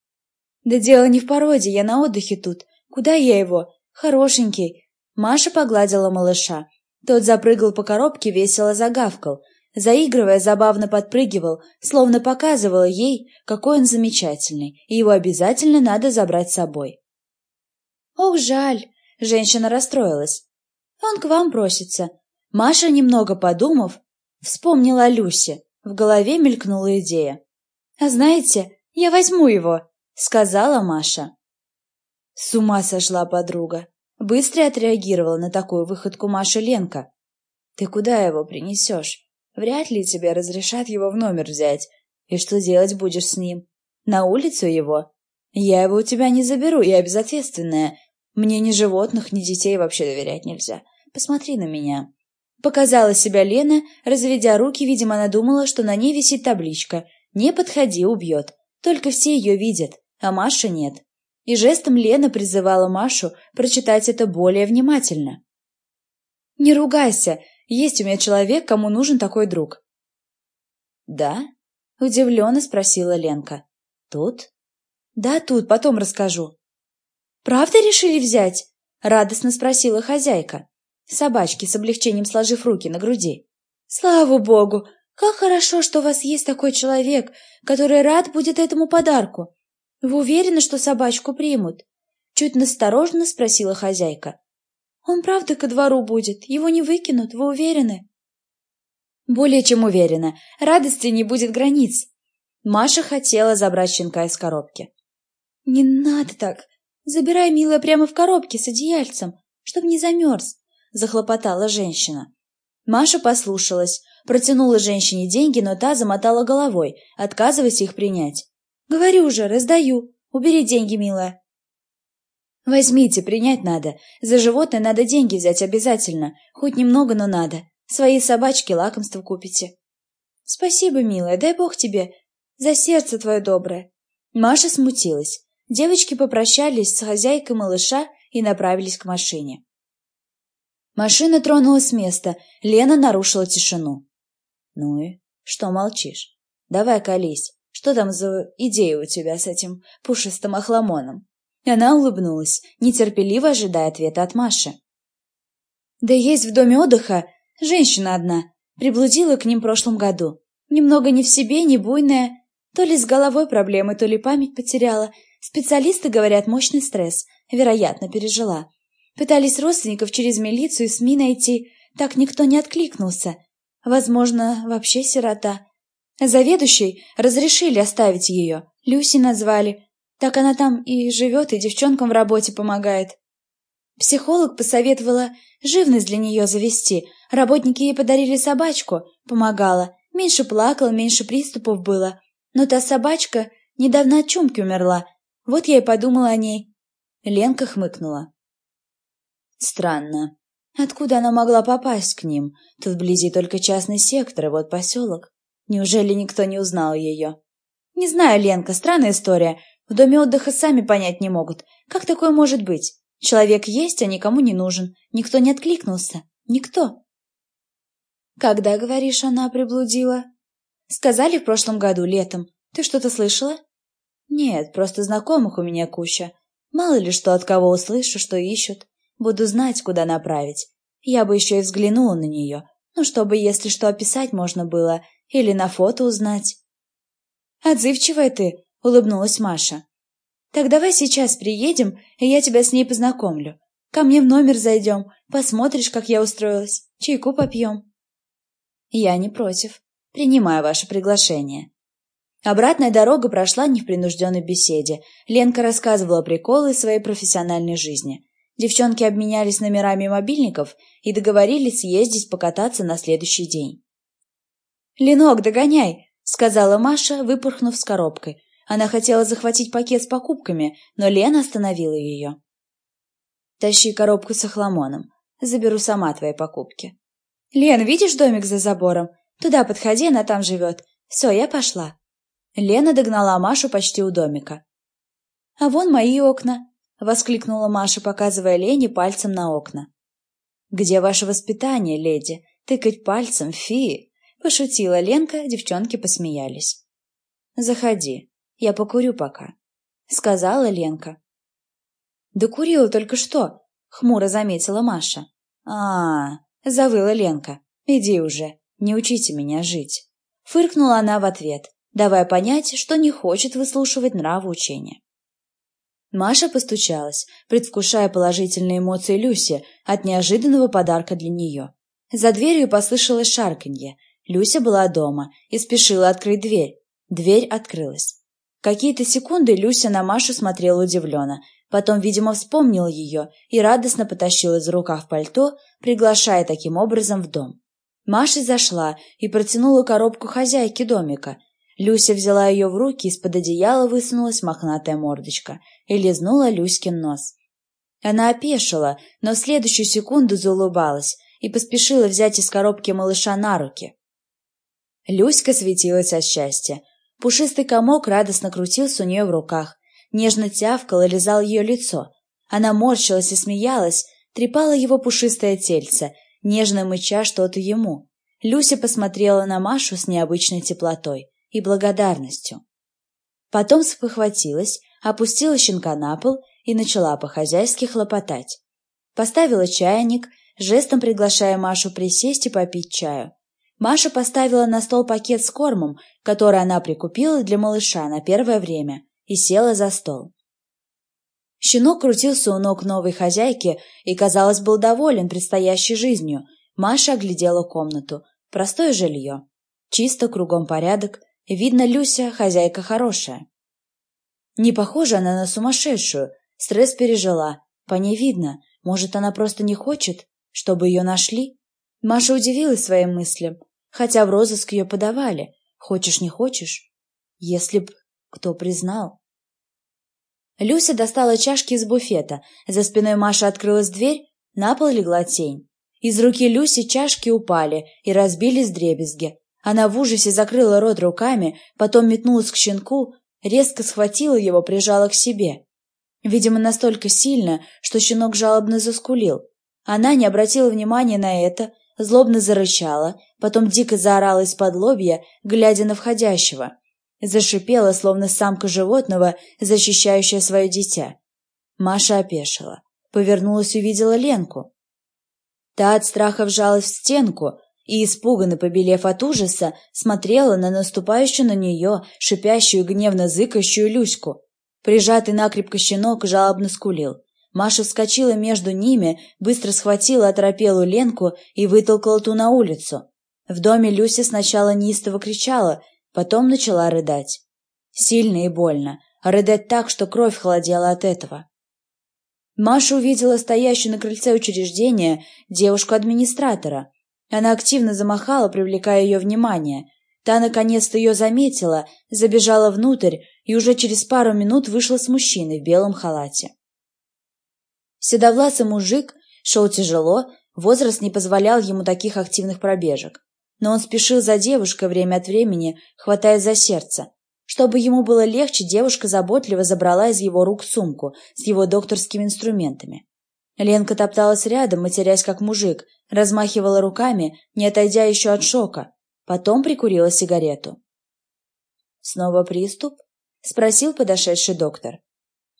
Да дело не в породе, я на отдыхе тут. Куда я его? Хорошенький. Маша погладила малыша. Тот запрыгал по коробке, весело загавкал. Заигрывая, забавно подпрыгивал, словно показывала ей, какой он замечательный, и его обязательно надо забрать с собой. «Ох, жаль!» — женщина расстроилась. «Он к вам просится». Маша, немного подумав, вспомнила о Люсе. В голове мелькнула идея. «А знаете, я возьму его», — сказала Маша. С ума сошла подруга. Быстро отреагировала на такую выходку Маша Ленка. «Ты куда его принесешь? Вряд ли тебе разрешат его в номер взять. И что делать будешь с ним? На улицу его? Я его у тебя не заберу, я безответственная. Мне ни животных, ни детей вообще доверять нельзя. Посмотри на меня». Показала себя Лена, разведя руки, видимо, она думала, что на ней висит табличка «Не подходи, убьет». Только все ее видят, а Маша нет. И жестом Лена призывала Машу прочитать это более внимательно. «Не ругайся, есть у меня человек, кому нужен такой друг». «Да?» — удивленно спросила Ленка. «Тут?» «Да, тут, потом расскажу». «Правда решили взять?» — радостно спросила хозяйка собачки, с облегчением сложив руки на груди. «Слава богу! Как хорошо, что у вас есть такой человек, который рад будет этому подарку. Вы уверены, что собачку примут?» Чуть настороженно спросила хозяйка. «Он правда ко двору будет? Его не выкинут, вы уверены?» «Более чем уверена. Радости не будет границ». Маша хотела забрать щенка из коробки. «Не надо так. Забирай, милая, прямо в коробке с одеяльцем, чтобы не замерз захлопотала женщина. Маша послушалась, протянула женщине деньги, но та замотала головой, отказываясь их принять. «Говорю же, раздаю. Убери деньги, милая». «Возьмите, принять надо. За животное надо деньги взять обязательно. Хоть немного, но надо. Своей собачке лакомство купите». «Спасибо, милая, дай бог тебе. За сердце твое доброе». Маша смутилась. Девочки попрощались с хозяйкой малыша и направились к машине. Машина тронулась с места. Лена нарушила тишину. «Ну и? Что молчишь? Давай колись. Что там за идея у тебя с этим пушистым охламоном?» Она улыбнулась, нетерпеливо ожидая ответа от Маши. «Да есть в доме отдыха женщина одна. Приблудила к ним в прошлом году. Немного не в себе, не буйная. То ли с головой проблемы, то ли память потеряла. Специалисты говорят, мощный стресс. Вероятно, пережила. Пытались родственников через милицию и СМИ найти, так никто не откликнулся. Возможно, вообще сирота. Заведующей разрешили оставить ее, Люси назвали. Так она там и живет, и девчонкам в работе помогает. Психолог посоветовала живность для нее завести. Работники ей подарили собачку, помогала. Меньше плакала, меньше приступов было. Но та собачка недавно от чумки умерла. Вот я и подумала о ней. Ленка хмыкнула. Странно. Откуда она могла попасть к ним? Тут вблизи только частный сектор, и вот поселок. Неужели никто не узнал ее? Не знаю, Ленка, странная история. В доме отдыха сами понять не могут. Как такое может быть? Человек есть, а никому не нужен. Никто не откликнулся. Никто. Когда, говоришь, она приблудила? Сказали в прошлом году, летом. Ты что-то слышала? Нет, просто знакомых у меня куча. Мало ли что от кого услышу, что ищут. Буду знать, куда направить. Я бы еще и взглянула на нее, ну, чтобы, если что, описать можно было, или на фото узнать. «Отзывчивая ты», — улыбнулась Маша. «Так давай сейчас приедем, и я тебя с ней познакомлю. Ко мне в номер зайдем, посмотришь, как я устроилась, чайку попьем». «Я не против. Принимаю ваше приглашение». Обратная дорога прошла не в принужденной беседе. Ленка рассказывала приколы своей профессиональной жизни. Девчонки обменялись номерами мобильников и договорились съездить покататься на следующий день. «Ленок, догоняй!» — сказала Маша, выпорхнув с коробкой. Она хотела захватить пакет с покупками, но Лена остановила ее. «Тащи коробку с охламоном. Заберу сама твои покупки». «Лен, видишь домик за забором? Туда подходи, она там живет. Все, я пошла». Лена догнала Машу почти у домика. «А вон мои окна», — воскликнула Маша, показывая Лене пальцем на окна. «Где ваше воспитание, леди? Тыкать пальцем, фи!» — пошутила Ленка, девчонки посмеялись. «Заходи, я покурю пока», — сказала Ленка. «Да курила только что», — хмуро заметила Маша. а, -а, -а завыла Ленка. «Иди уже, не учите меня жить». Фыркнула она в ответ, давая понять, что не хочет выслушивать нравоучения. Маша постучалась, предвкушая положительные эмоции Люси от неожиданного подарка для нее. За дверью послышалось шарканье. Люся была дома и спешила открыть дверь. Дверь открылась. Какие-то секунды Люся на Машу смотрела удивленно, потом, видимо, вспомнила ее и радостно потащила за рукав пальто, приглашая таким образом в дом. Маша зашла и протянула коробку хозяйке домика. Люся взяла ее в руки, из-под одеяла высунулась мохнатая мордочка и лизнула Люськин нос. Она опешила, но в следующую секунду заулыбалась и поспешила взять из коробки малыша на руки. Люська светилась от счастья. Пушистый комок радостно крутился у нее в руках, нежно тявкал и лизал ее лицо. Она морщилась и смеялась, трепала его пушистое тельце, нежно мыча что-то ему. Люся посмотрела на Машу с необычной теплотой и благодарностью. Потом спохватилась, опустила щенка на пол и начала по-хозяйски хлопотать. Поставила чайник, жестом приглашая Машу присесть и попить чаю. Маша поставила на стол пакет с кормом, который она прикупила для малыша на первое время, и села за стол. Щенок крутился у ног новой хозяйки и, казалось, был доволен предстоящей жизнью. Маша оглядела комнату. Простое жилье. Чисто, кругом порядок, Видно, Люся хозяйка хорошая. Не похожа она на сумасшедшую. Стресс пережила. По ней видно. Может, она просто не хочет, чтобы ее нашли? Маша удивилась своим мыслям, хотя в розыск ее подавали. Хочешь, не хочешь? Если б кто признал. Люся достала чашки из буфета. За спиной Маши открылась дверь, на пол легла тень. Из руки Люси чашки упали и разбились дребезги. Она в ужасе закрыла рот руками, потом метнулась к щенку, резко схватила его, прижала к себе. Видимо, настолько сильно, что щенок жалобно заскулил. Она не обратила внимания на это, злобно зарычала, потом дико заорала из-под лобья, глядя на входящего. Зашипела, словно самка животного, защищающая свое дитя. Маша опешила. Повернулась увидела Ленку. Та от страха вжалась в стенку, и, испуганно побелев от ужаса, смотрела на наступающую на нее, шипящую гневно зыкающую Люську. Прижатый накрепко щенок жалобно скулил. Маша вскочила между ними, быстро схватила оторопелую Ленку и вытолкала ту на улицу. В доме Люся сначала неистово кричала, потом начала рыдать. Сильно и больно, рыдать так, что кровь холодела от этого. Маша увидела стоящую на крыльце учреждения девушку-администратора, она активно замахала, привлекая ее внимание. Та наконец-то ее заметила, забежала внутрь и уже через пару минут вышла с мужчиной в белом халате. Седовласый мужик шел тяжело, возраст не позволял ему таких активных пробежек. Но он спешил за девушкой время от времени, хватая за сердце. Чтобы ему было легче, девушка заботливо забрала из его рук сумку с его докторскими инструментами. Ленка топталась рядом, матерясь как мужик, размахивала руками, не отойдя еще от шока. Потом прикурила сигарету. «Снова приступ?» — спросил подошедший доктор.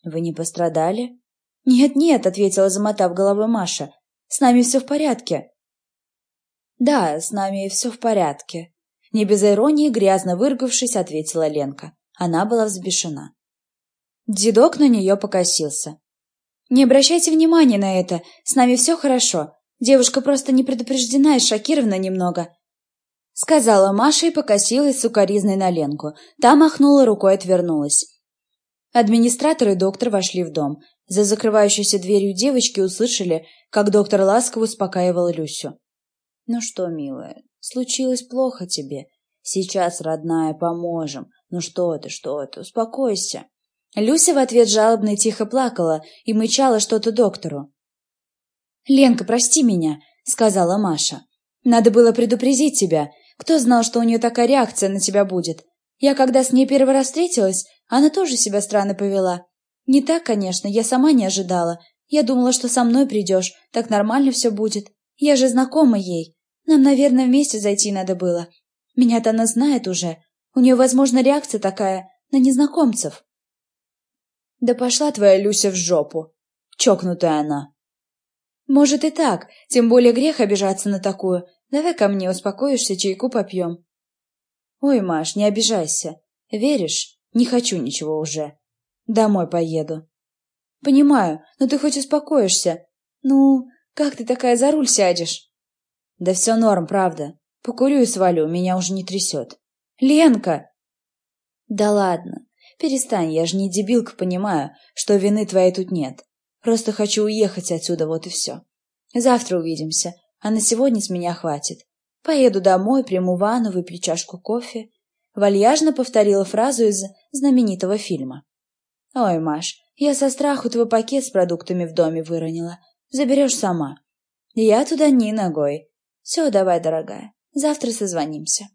«Вы не пострадали?» «Нет-нет», — ответила, замотав головой Маша. «С нами все в порядке». «Да, с нами все в порядке», — не без иронии, грязно выргавшись, ответила Ленка. Она была взбешена. Дедок на нее покосился. «Не обращайте внимания на это, с нами все хорошо. Девушка просто не предупреждена и шокирована немного», — сказала Маша и покосилась сукоризной на Ленку. Та махнула рукой и отвернулась. Администратор и доктор вошли в дом. За закрывающейся дверью девочки услышали, как доктор ласково успокаивал Люсю. «Ну что, милая, случилось плохо тебе. Сейчас, родная, поможем. Ну что ты, что ты, успокойся». Люся в ответ жалобно и тихо плакала и мычала что-то доктору. «Ленка, прости меня», — сказала Маша. «Надо было предупредить тебя. Кто знал, что у нее такая реакция на тебя будет? Я когда с ней первый раз встретилась, она тоже себя странно повела. Не так, конечно, я сама не ожидала. Я думала, что со мной придешь, так нормально все будет. Я же знакома ей. Нам, наверное, вместе зайти надо было. Меня-то она знает уже. У нее, возможно, реакция такая на незнакомцев. Да пошла твоя Люся в жопу. Чокнутая она. Может и так, тем более грех обижаться на такую. Давай ко мне, успокоишься, чайку попьем. Ой, Маш, не обижайся. Веришь? Не хочу ничего уже. Домой поеду. Понимаю, но ты хоть успокоишься. Ну, как ты такая за руль сядешь? Да все норм, правда. Покурю и свалю, меня уже не трясет. Ленка! Да ладно, Перестань, я же не дебилка, понимаю, что вины твоей тут нет. Просто хочу уехать отсюда, вот и все. Завтра увидимся, а на сегодня с меня хватит. Поеду домой, приму ванну, выпью чашку кофе. Вальяжно повторила фразу из знаменитого фильма. Ой, Маш, я со страху твой пакет с продуктами в доме выронила. Заберешь сама. Я туда ни ногой. Все, давай, дорогая, завтра созвонимся.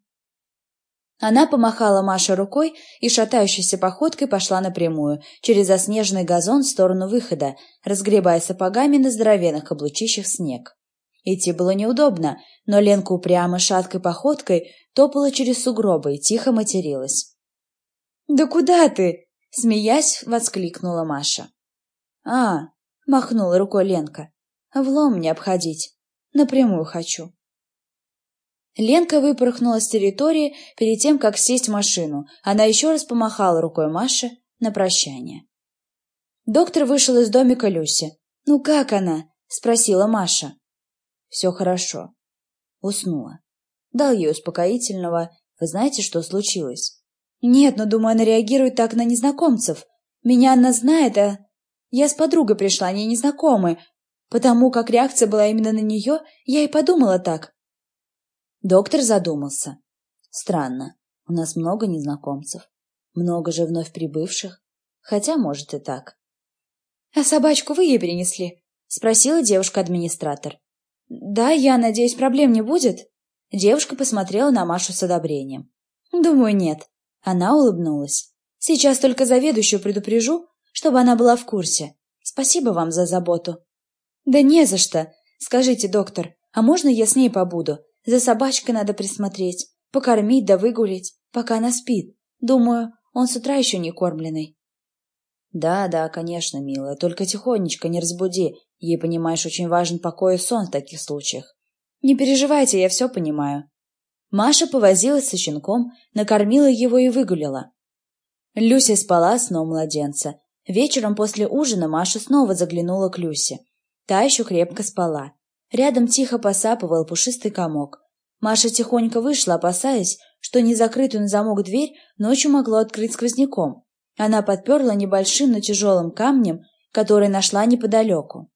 Она помахала Маше рукой и шатающейся походкой пошла напрямую, через заснеженный газон в сторону выхода, разгребая сапогами на здоровенных каблучищах снег. Идти было неудобно, но Ленка упрямо шаткой походкой топала через сугробы и тихо материлась. «Да куда ты?» — смеясь, воскликнула Маша. «А!» — махнула рукой Ленка. «Влом мне обходить. Напрямую хочу». Ленка выпорхнула с территории перед тем, как сесть в машину. Она еще раз помахала рукой Маше на прощание. Доктор вышел из домика Люси. «Ну как она?» — спросила Маша. «Все хорошо». Уснула. Дал ей успокоительного. «Вы знаете, что случилось?» «Нет, но, думаю, она реагирует так на незнакомцев. Меня она знает, а... Я с подругой пришла, они незнакомы. Потому как реакция была именно на нее, я и подумала так. Доктор задумался. Странно, у нас много незнакомцев. Много же вновь прибывших. Хотя, может, и так. — А собачку вы ей принесли? — спросила девушка-администратор. — Да, я надеюсь, проблем не будет? Девушка посмотрела на Машу с одобрением. — Думаю, нет. Она улыбнулась. — Сейчас только заведующую предупрежу, чтобы она была в курсе. Спасибо вам за заботу. — Да не за что. Скажите, доктор, а можно я с ней побуду? За собачкой надо присмотреть, покормить да выгулить, пока она спит. Думаю, он с утра еще не кормленный. Да, да, конечно, милая, только тихонечко не разбуди. Ей, понимаешь, очень важен покой и сон в таких случаях. Не переживайте, я все понимаю. Маша повозилась со щенком, накормила его и выгулила. Люся спала сном младенца. Вечером после ужина Маша снова заглянула к Люсе. Та еще крепко спала. Рядом тихо посапывал пушистый комок. Маша тихонько вышла, опасаясь, что незакрытую на замок дверь ночью могло открыть сквозняком. Она подперла небольшим, но тяжелым камнем, который нашла неподалеку.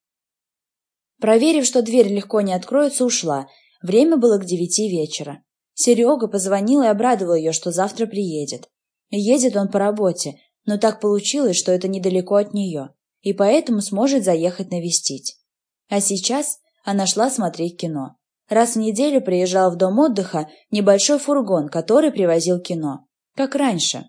Проверив, что дверь легко не откроется, ушла. Время было к девяти вечера. Серега позвонил и обрадовал ее, что завтра приедет. Едет он по работе, но так получилось, что это недалеко от нее, и поэтому сможет заехать навестить. А сейчас она шла смотреть кино. Раз в неделю приезжал в дом отдыха небольшой фургон, который привозил кино. Как раньше.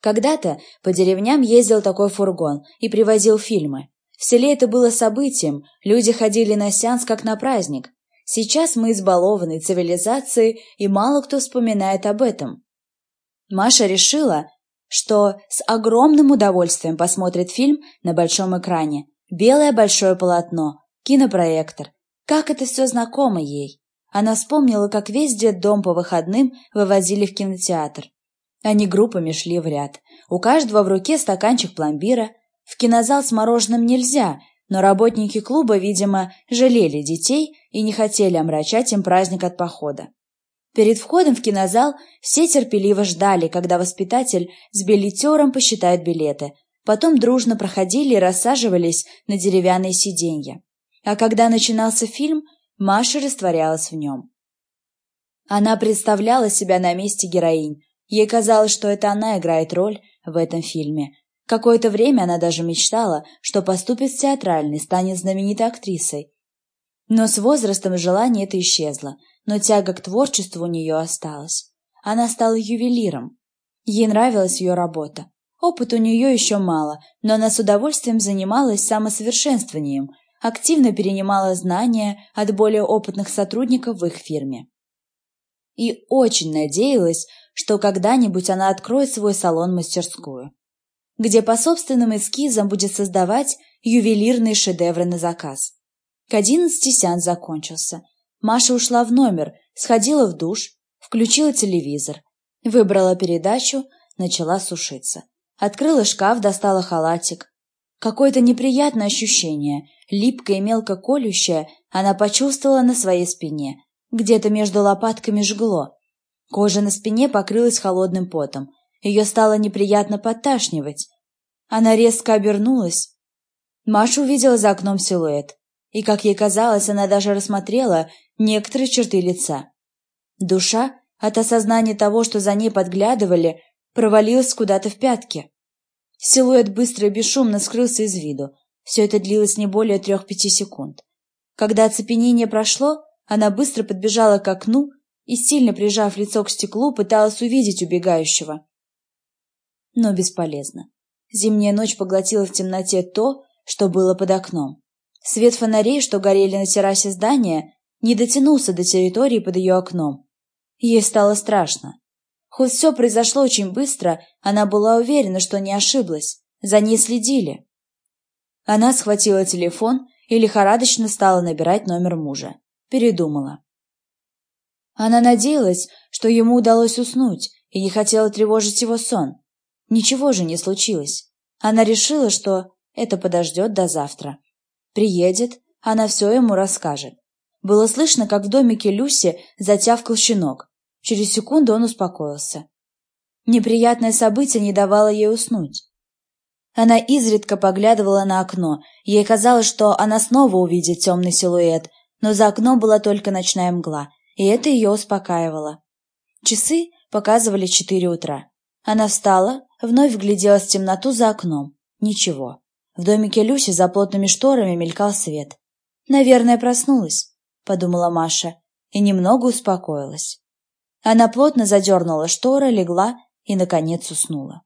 Когда-то по деревням ездил такой фургон и привозил фильмы. В селе это было событием, люди ходили на сеанс как на праздник. Сейчас мы избалованы цивилизацией, и мало кто вспоминает об этом. Маша решила, что с огромным удовольствием посмотрит фильм на большом экране. Белое большое полотно, кинопроектор. Как это все знакомо ей. Она вспомнила, как весь дом по выходным вывозили в кинотеатр. Они группами шли в ряд. У каждого в руке стаканчик пломбира. В кинозал с мороженым нельзя, но работники клуба, видимо, жалели детей и не хотели омрачать им праздник от похода. Перед входом в кинозал все терпеливо ждали, когда воспитатель с билетером посчитает билеты. Потом дружно проходили и рассаживались на деревянные сиденья. А когда начинался фильм, Маша растворялась в нем. Она представляла себя на месте героинь. Ей казалось, что это она играет роль в этом фильме. Какое-то время она даже мечтала, что поступит в театральный, станет знаменитой актрисой. Но с возрастом желание это исчезло – но тяга к творчеству у нее осталась. Она стала ювелиром. Ей нравилась ее работа. Опыт у нее еще мало, но она с удовольствием занималась самосовершенствованием, активно перенимала знания от более опытных сотрудников в их фирме. И очень надеялась, что когда-нибудь она откроет свой салон-мастерскую, где по собственным эскизам будет создавать ювелирные шедевры на заказ. К одиннадцати сеанс закончился, Маша ушла в номер, сходила в душ, включила телевизор, выбрала передачу, начала сушиться. Открыла шкаф, достала халатик. Какое-то неприятное ощущение, липкое и мелко колющее, она почувствовала на своей спине. Где-то между лопатками жгло. Кожа на спине покрылась холодным потом. Ее стало неприятно подташнивать. Она резко обернулась. Маша увидела за окном силуэт. И, как ей казалось, она даже рассмотрела некоторые черты лица. Душа от осознания того, что за ней подглядывали, провалилась куда-то в пятки. Силуэт быстро и бесшумно скрылся из виду. Все это длилось не более трех-пяти секунд. Когда оцепенение прошло, она быстро подбежала к окну и, сильно прижав лицо к стеклу, пыталась увидеть убегающего. Но бесполезно. Зимняя ночь поглотила в темноте то, что было под окном. Свет фонарей, что горели на террасе здания, не дотянулся до территории под ее окном. Ей стало страшно. Хоть все произошло очень быстро, она была уверена, что не ошиблась. За ней следили. Она схватила телефон и лихорадочно стала набирать номер мужа. Передумала. Она надеялась, что ему удалось уснуть, и не хотела тревожить его сон. Ничего же не случилось. Она решила, что это подождет до завтра. Приедет, она все ему расскажет. Было слышно, как в домике Люси затявкал щенок. Через секунду он успокоился. Неприятное событие не давало ей уснуть. Она изредка поглядывала на окно. Ей казалось, что она снова увидит темный силуэт, но за окном была только ночная мгла, и это ее успокаивало. Часы показывали четыре утра. Она встала, вновь вгляделась в темноту за окном. Ничего. В домике Люси за плотными шторами мелькал свет. Наверное, проснулась. — подумала Маша и немного успокоилась. Она плотно задернула шторы, легла и, наконец, уснула.